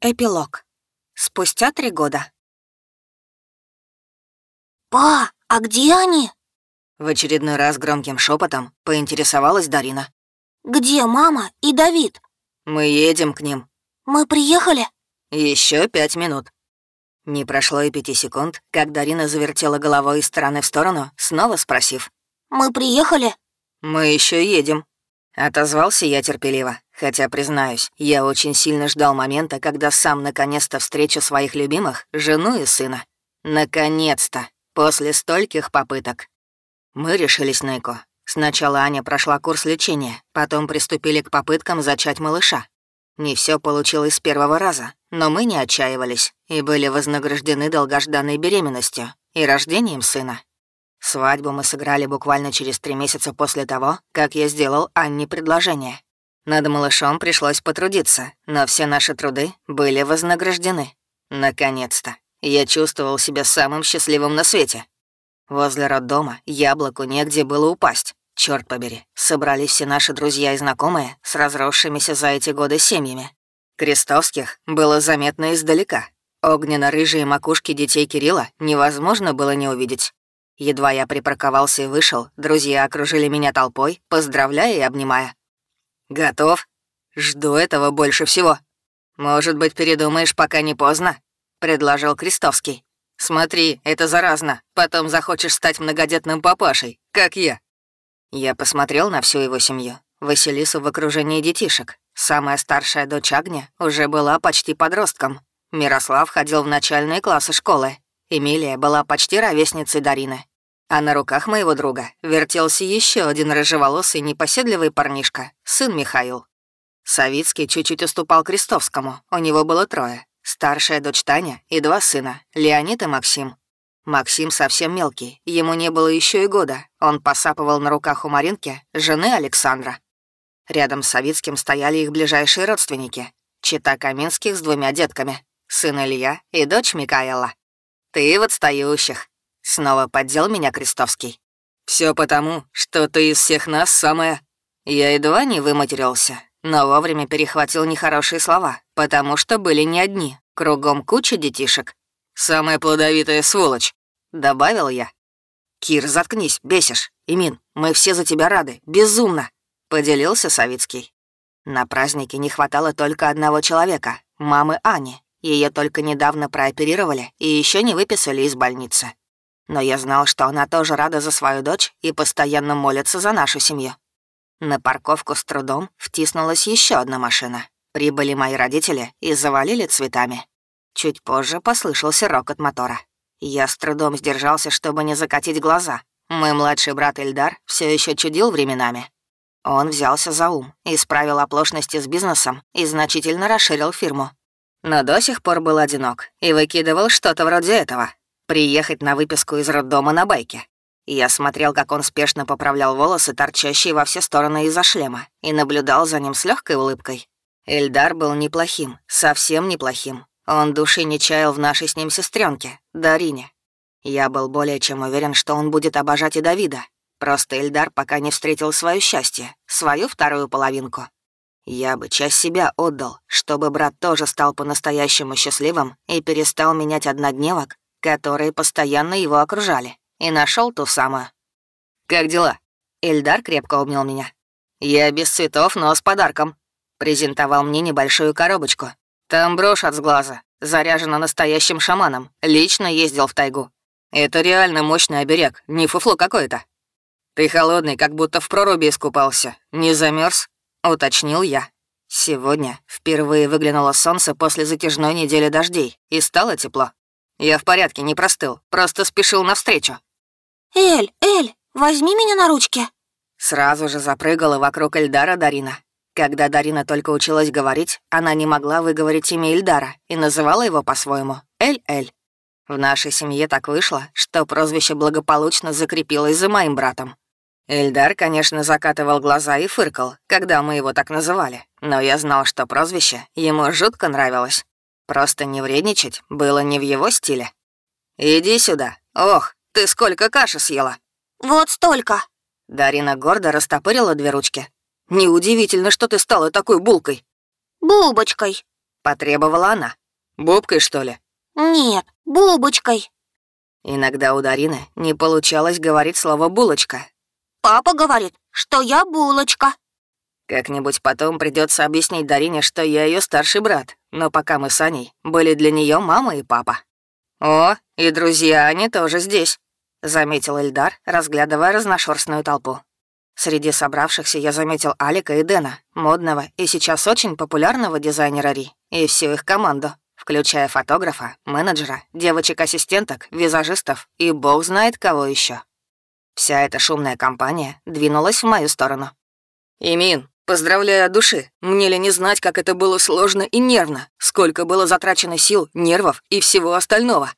Эпилог. Спустя три года. «Па, а где они?» В очередной раз громким шепотом поинтересовалась Дарина. «Где мама и Давид?» «Мы едем к ним». «Мы приехали?» Еще пять минут». Не прошло и пяти секунд, как Дарина завертела головой из стороны в сторону, снова спросив. «Мы приехали?» «Мы еще едем». Отозвался я терпеливо, хотя, признаюсь, я очень сильно ждал момента, когда сам наконец-то встречу своих любимых, жену и сына. Наконец-то, после стольких попыток. Мы решились на ЭКО. Сначала Аня прошла курс лечения, потом приступили к попыткам зачать малыша. Не все получилось с первого раза, но мы не отчаивались и были вознаграждены долгожданной беременностью и рождением сына. Свадьбу мы сыграли буквально через три месяца после того, как я сделал Анне предложение. Над малышом пришлось потрудиться, но все наши труды были вознаграждены. Наконец-то. Я чувствовал себя самым счастливым на свете. Возле роддома яблоку негде было упасть. Черт побери, собрались все наши друзья и знакомые с разросшимися за эти годы семьями. Крестовских было заметно издалека. Огненно-рыжие макушки детей Кирилла невозможно было не увидеть. Едва я припарковался и вышел, друзья окружили меня толпой, поздравляя и обнимая. «Готов? Жду этого больше всего. Может быть, передумаешь, пока не поздно?» — предложил Крестовский. «Смотри, это заразно. Потом захочешь стать многодетным папашей, как я». Я посмотрел на всю его семью. Василису в окружении детишек. Самая старшая дочь Агня уже была почти подростком. Мирослав ходил в начальные классы школы. Эмилия была почти ровесницей Дарины. А на руках моего друга вертелся еще один рыжеволосый непоседливый парнишка, сын Михаил. Савицкий чуть-чуть уступал Крестовскому, у него было трое. Старшая дочь Таня и два сына, Леонид и Максим. Максим совсем мелкий, ему не было еще и года. Он посапывал на руках у Маринки, жены Александра. Рядом с Савицким стояли их ближайшие родственники. Чита Каминских с двумя детками, сын Илья и дочь Микаэла. «Ты в отстающих», — снова поддел меня Крестовский. Все потому, что ты из всех нас самая...» Я едва не выматерился, но вовремя перехватил нехорошие слова, потому что были не одни, кругом куча детишек. «Самая плодовитая сволочь», — добавил я. «Кир, заткнись, бесишь. Имин, мы все за тебя рады, безумно», — поделился Савицкий. На празднике не хватало только одного человека — мамы Ани, ее только недавно прооперировали и еще не выписали из больницы. Но я знал, что она тоже рада за свою дочь и постоянно молится за нашу семью. На парковку с трудом втиснулась еще одна машина. Прибыли мои родители и завалили цветами. Чуть позже послышался рокот мотора. Я с трудом сдержался, чтобы не закатить глаза. Мой младший брат Эльдар все еще чудил временами. Он взялся за ум, исправил оплошности с бизнесом и значительно расширил фирму, но до сих пор был одинок и выкидывал что-то вроде этого. Приехать на выписку из роддома на байке. Я смотрел, как он спешно поправлял волосы, торчащие во все стороны из-за шлема, и наблюдал за ним с легкой улыбкой. Эльдар был неплохим, совсем неплохим. Он души не чаял в нашей с ним сестренке, Дарине. Я был более чем уверен, что он будет обожать и Давида. Просто Эльдар пока не встретил свое счастье, свою вторую половинку. Я бы часть себя отдал, чтобы брат тоже стал по-настоящему счастливым и перестал менять однодневок, которые постоянно его окружали, и нашел ту самую. «Как дела?» Эльдар крепко обнял меня. «Я без цветов, но с подарком». Презентовал мне небольшую коробочку. Там брошь от сглаза, заряжена настоящим шаманом. Лично ездил в тайгу. Это реально мощный оберег, не фуфло какое-то. Ты холодный, как будто в проруби искупался. Не замерз? — уточнил я. Сегодня впервые выглянуло солнце после затяжной недели дождей, и стало тепло. Я в порядке, не простыл, просто спешил навстречу. «Эль, Эль, возьми меня на ручки!» Сразу же запрыгала вокруг Эльдара Дарина. Когда Дарина только училась говорить, она не могла выговорить имя Эльдара и называла его по-своему Эль-Эль. В нашей семье так вышло, что прозвище благополучно закрепилось за моим братом. Эльдар, конечно, закатывал глаза и фыркал, когда мы его так называли, но я знал, что прозвище ему жутко нравилось. Просто не вредничать было не в его стиле. «Иди сюда. Ох, ты сколько каши съела!» «Вот столько!» Дарина гордо растопырила две ручки. «Неудивительно, что ты стала такой булкой!» «Бубочкой!» потребовала она. «Бубкой, что ли?» Нет, бубочкой. Иногда у Дарины не получалось говорить слово «булочка». Папа говорит, что я булочка. Как-нибудь потом придется объяснить Дарине, что я ее старший брат, но пока мы с Аней были для нее мама и папа. «О, и друзья они тоже здесь», — заметил Эльдар, разглядывая разношерстную толпу. Среди собравшихся я заметил Алика и Дэна, модного и сейчас очень популярного дизайнера Ри, и всю их команду, включая фотографа, менеджера, девочек-ассистенток, визажистов и бог знает кого еще. Вся эта шумная компания двинулась в мою сторону. «Имин, поздравляю от души. Мне ли не знать, как это было сложно и нервно, сколько было затрачено сил, нервов и всего остального?»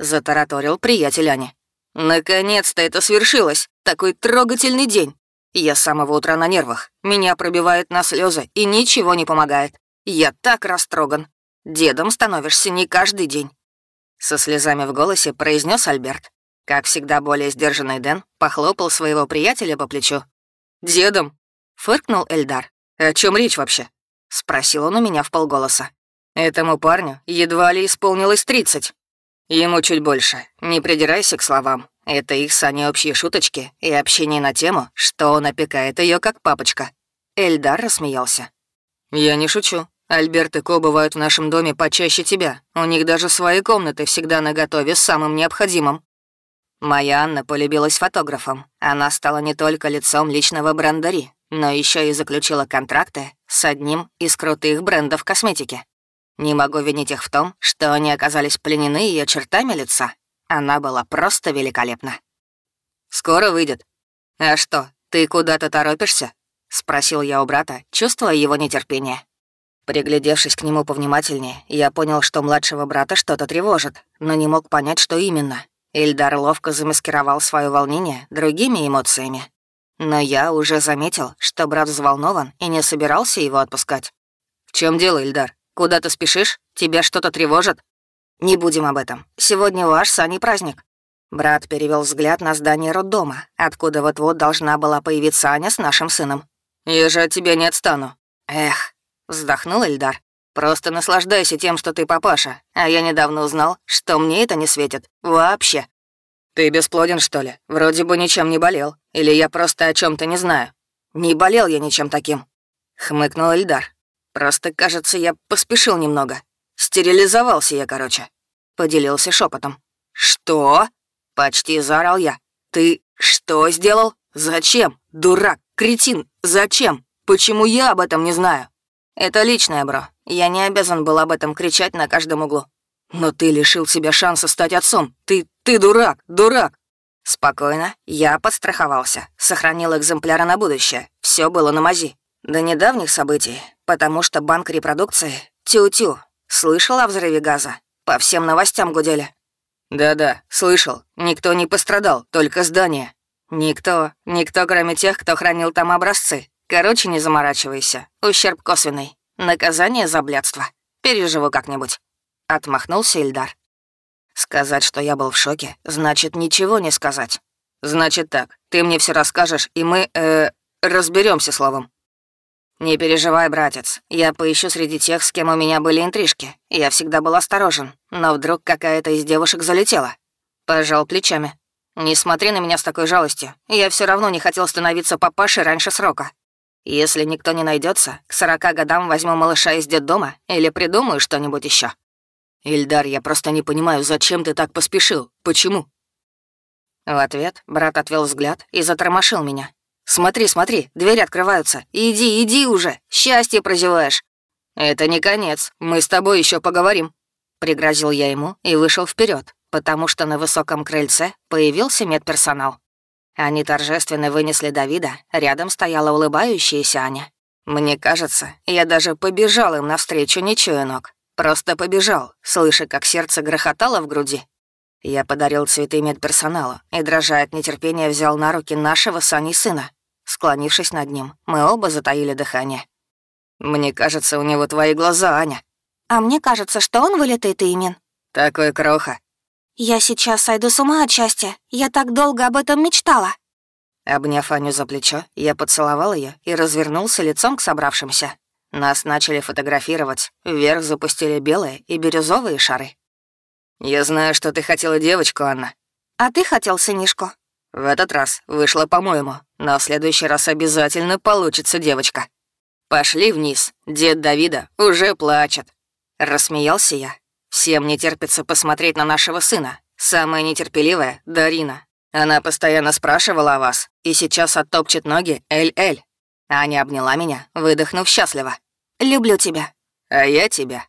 Затараторил приятель Ани. «Наконец-то это свершилось! Такой трогательный день! Я с самого утра на нервах. Меня пробивает на слезы и ничего не помогает. Я так растроган. Дедом становишься не каждый день. Со слезами в голосе произнес Альберт. Как всегда, более сдержанный Дэн похлопал своего приятеля по плечу. «Дедом?» — фыркнул Эльдар. «О чем речь вообще?» — спросил он у меня в полголоса. «Этому парню едва ли исполнилось тридцать. Ему чуть больше. Не придирайся к словам. Это их с Аней общие шуточки и общение на тему, что он опекает ее как папочка. Эльдар рассмеялся. «Я не шучу. Альберт и Ко бывают в нашем доме почаще тебя. У них даже свои комнаты всегда наготове с самым необходимым». Моя Анна полюбилась фотографом. Она стала не только лицом личного бренда Ри, но еще и заключила контракты с одним из крутых брендов косметики. Не могу винить их в том, что они оказались пленены ее чертами лица она была просто великолепна. «Скоро выйдет». «А что, ты куда-то торопишься?» — спросил я у брата, чувствуя его нетерпение. Приглядевшись к нему повнимательнее, я понял, что младшего брата что-то тревожит, но не мог понять, что именно. Ильдар ловко замаскировал свое волнение другими эмоциями. Но я уже заметил, что брат взволнован и не собирался его отпускать. «В чем дело, Ильдар? Куда ты спешишь? Тебя что-то тревожит?» «Не будем об этом. Сегодня ваш Сани праздник». Брат перевел взгляд на здание роддома, откуда вот-вот должна была появиться Аня с нашим сыном. «Я же от тебя не отстану». «Эх», — вздохнул Эльдар. «Просто наслаждайся тем, что ты папаша, а я недавно узнал, что мне это не светит. Вообще». «Ты бесплоден, что ли? Вроде бы ничем не болел. Или я просто о чем то не знаю?» «Не болел я ничем таким», — хмыкнул Эльдар. «Просто, кажется, я поспешил немного. Стерилизовался я, короче. Поделился шепотом. Что? Почти заорал я. Ты что сделал? Зачем? Дурак, кретин, зачем? Почему я об этом не знаю? Это личное, бро. Я не обязан был об этом кричать на каждом углу. Но ты лишил себя шанса стать отцом. Ты, ты дурак, дурак. Спокойно, я подстраховался. Сохранил экземпляры на будущее. Все было на мази. До недавних событий, потому что банк репродукции тю-тю Слышал о взрыве газа? По всем новостям гудели». «Да-да, слышал. Никто не пострадал, только здание». «Никто. Никто, кроме тех, кто хранил там образцы. Короче, не заморачивайся. Ущерб косвенный. Наказание за блядство. Переживу как-нибудь». Отмахнулся Ильдар. «Сказать, что я был в шоке, значит ничего не сказать. Значит так, ты мне все расскажешь, и мы, э, разберемся словом. «Не переживай, братец. Я поищу среди тех, с кем у меня были интрижки. Я всегда был осторожен, но вдруг какая-то из девушек залетела». Пожал плечами. «Не смотри на меня с такой жалостью. Я все равно не хотел становиться папашей раньше срока. Если никто не найдется, к сорока годам возьму малыша из детдома или придумаю что-нибудь еще. «Ильдар, я просто не понимаю, зачем ты так поспешил? Почему?» В ответ брат отвел взгляд и затормошил меня. «Смотри, смотри, двери открываются. Иди, иди уже, счастье прозеваешь». «Это не конец, мы с тобой еще поговорим», — пригрозил я ему и вышел вперед, потому что на высоком крыльце появился медперсонал. Они торжественно вынесли Давида, рядом стояла улыбающаяся Аня. Мне кажется, я даже побежал им навстречу, не чуя ног. Просто побежал, слыша, как сердце грохотало в груди. Я подарил цветы медперсоналу и, дрожа от нетерпения, взял на руки нашего Сани сына. Склонившись над ним, мы оба затаили дыхание. «Мне кажется, у него твои глаза, Аня». «А мне кажется, что он вылитый Теймин». «Такой кроха». «Я сейчас сойду с ума от счастья. Я так долго об этом мечтала». Обняв Аню за плечо, я поцеловал ее и развернулся лицом к собравшимся. Нас начали фотографировать, вверх запустили белые и бирюзовые шары. «Я знаю, что ты хотела девочку, Анна». «А ты хотел сынишку?» «В этот раз вышло по-моему, но в следующий раз обязательно получится девочка». «Пошли вниз, дед Давида уже плачет». Рассмеялся я. «Всем не терпится посмотреть на нашего сына. Самая нетерпеливая — Дарина. Она постоянно спрашивала о вас, и сейчас оттопчет ноги Эль-Эль. Аня обняла меня, выдохнув счастливо. «Люблю тебя». «А я тебя».